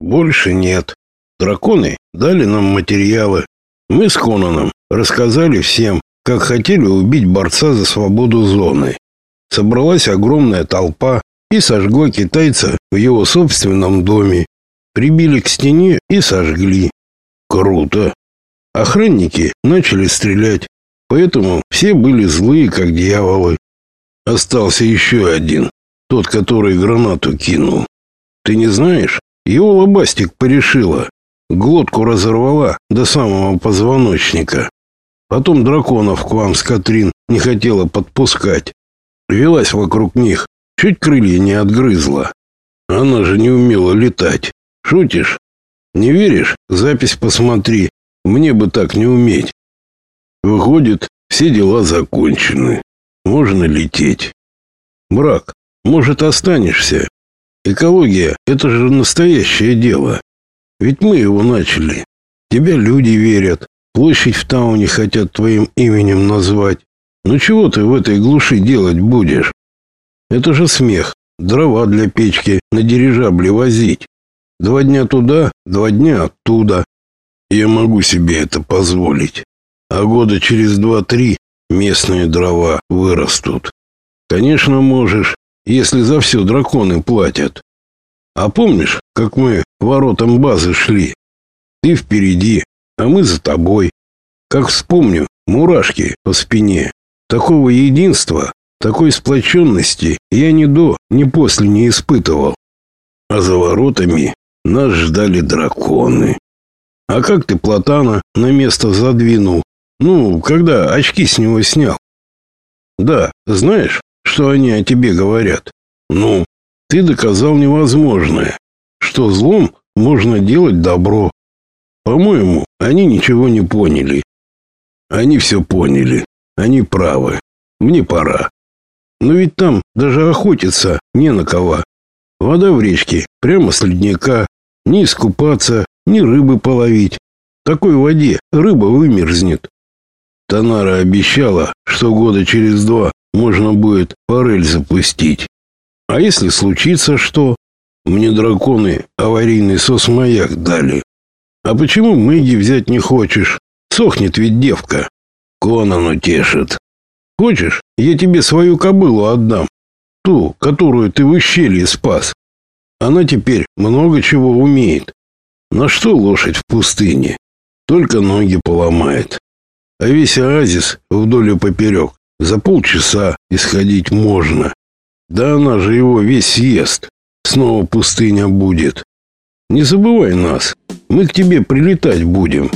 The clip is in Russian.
Больше нет. Драконы дали нам материалы. Мы с Конаном рассказали всем, как хотели убить борца за свободу зоны. Собралась огромная толпа и сожгла китайца в его собственном доме. Прибили к стене и сожгли. Круто. Охранники начали стрелять, поэтому все были злые, как дьяволы. Остался еще один, тот, который гранату кинул. Ты не знаешь? Его лобастик порешила. Глотку разорвала до самого позвоночника. Потом драконов к вам с Катрин не хотела подпускать. Велась вокруг них, чуть крылья не отгрызла. Она же не умела летать. Шутишь? Не веришь? Запись посмотри. Мне бы так не уметь. Выходит, все дела закончены. Можно лететь. Брак, может, останешься? Экология — это же настоящее дело. Ведь мы его начали. Тебя люди верят. Площадь в Тауне хотят твоим именем назвать. Ну чего ты в этой глуши делать будешь? Это же смех. Дрова для печки на дирижабле возить. Два дня туда, два дня оттуда. Я могу себе это позволить. А года через два-три местные дрова вырастут. Конечно, можешь, если за все драконы платят. А помнишь, как мы воротам базы шли? Ты впереди, а мы за тобой. Как вспомню, мурашки по спине. Такого единства, такой сплоченности я ни до, ни после не испытывал. А за воротами нас ждали драконы. А как ты Платана на место задвинул? Ну, когда очки с него снял? Да, знаешь, что они о тебе говорят? Ну, ты доказал невозможное, что злом можно делать добро. По-моему, они ничего не поняли. Они все поняли. Они правы. Мне пора. Но ведь там даже охотиться не на кого. Вода в речке прямо с ледника. Ни искупаться, ни рыбы половить. В такой воде рыба вымерзнет. Танара обещала, что года через два можно будет парель запустить. А если случится что? Мне драконы аварийный сосмаяк дали. А почему Мэгги взять не хочешь? Сохнет ведь девка. Конан утешит. Хочешь, я тебе свою кобылу отдам? Ту, которую ты в ущелье спас. Она теперь много чего умеет. На что лошадь в пустыне? Только ноги поломает. А весь оазис вдоль и поперек за полчаса исходить можно. Да она же его весь съест. Снова пустыня будет. Не забывай нас. Мы к тебе прилетать будем.